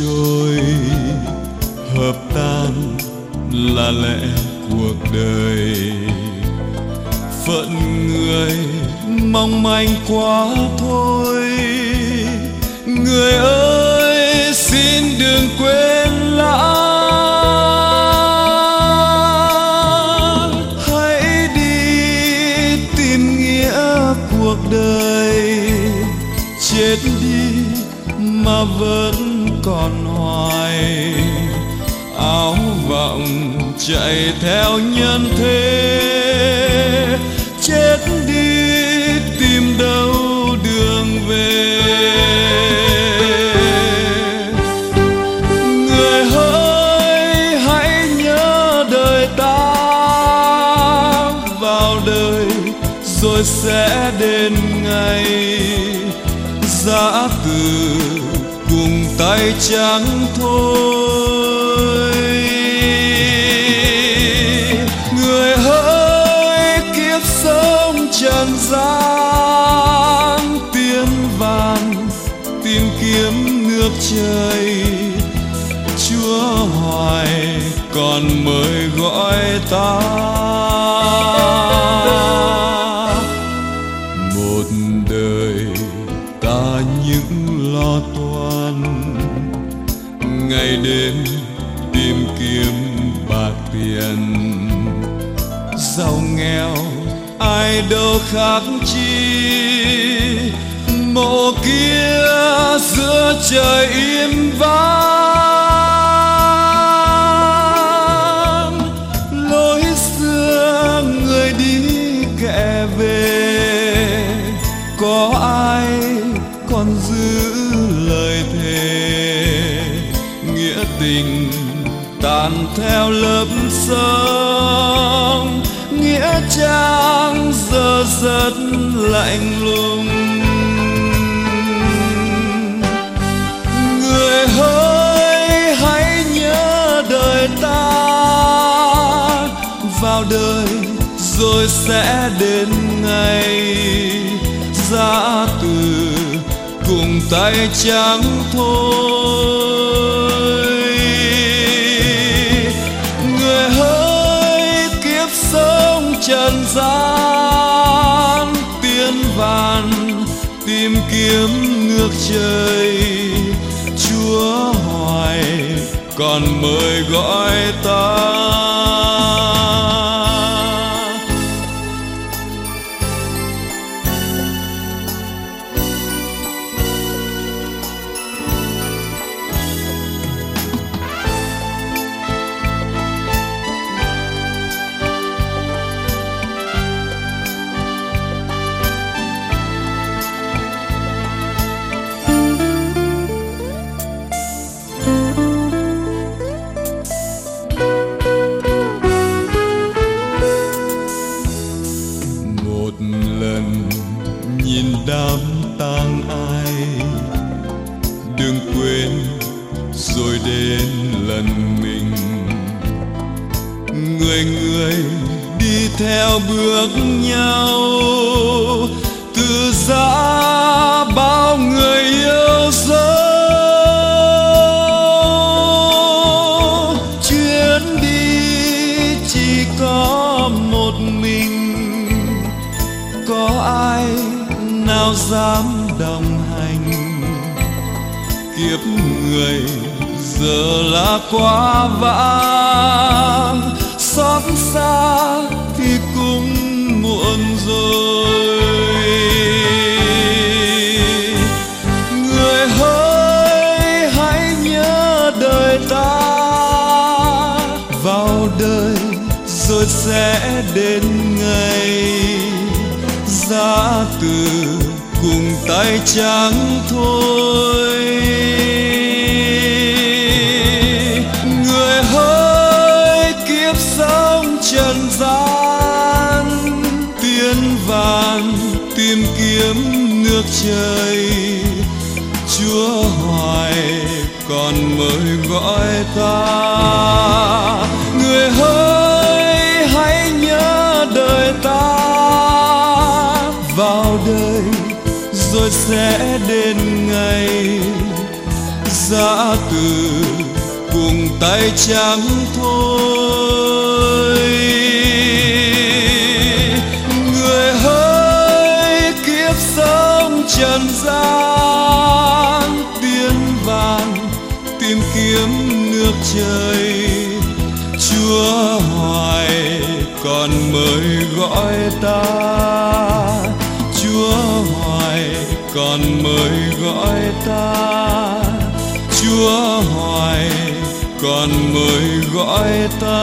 trôi, hợp tan là lẽ cuộc đời. Phận người mong manh quá thôi. Người ơi, xin đừng quên lãng hãy đi tìm nghĩa cuộc đời. Chết đi mà vẫn còn hoài. Áo vọng chạy theo nhân thế, chết đi tìm đâu đường về. Người hỡi hãy nhớ đời ta, vào đời rồi sẽ đến ngày giã từ tay trắng thôi. Người hỡi kiếp sống trần gian, tiếng vàng tìm kiếm nước trời. Chúa hoài còn mời gọi ta. Là những lo toan. Ngày đêm tìm kiếm bạc tiền. Giàu nghèo, ai đâu khác chi. Mộ kia giữa trời im vắng. Theo lớp sông, nghĩa trang giờ rất lạnh lùng. Người hỡi hãy nhớ đời ta, vào đời rồi sẽ đến ngày ra từ cùng tay trắng thôi. Gian tìm kiếm nước trời chúa hoài còn mời gọi ta. Quên rồi đến lần mình. Người người đi theo bước nhau, từ giã bao người yêu dấu. Chuyến đi chỉ có một mình, có ai nào dám đồng hành? Kiếp người, giờ là quá vãng. Xót xa thì cũng muộn rồi. Người hỡi hãy nhớ đời ta. Vào đời rồi sẽ đến ngày ra từ cùng tay trắng thôi. Nước trời chúa hoài còn mời gọi ta. Người hỡi hãy nhớ đời ta. Vào đời, rồi sẽ đến ngày. Giã từ cùng tay trắng thôi? Nước chúa hoài còn mời gọi ta? Chúa hoài còn mời gọi ta? Chúa hoài còn mời gọi ta?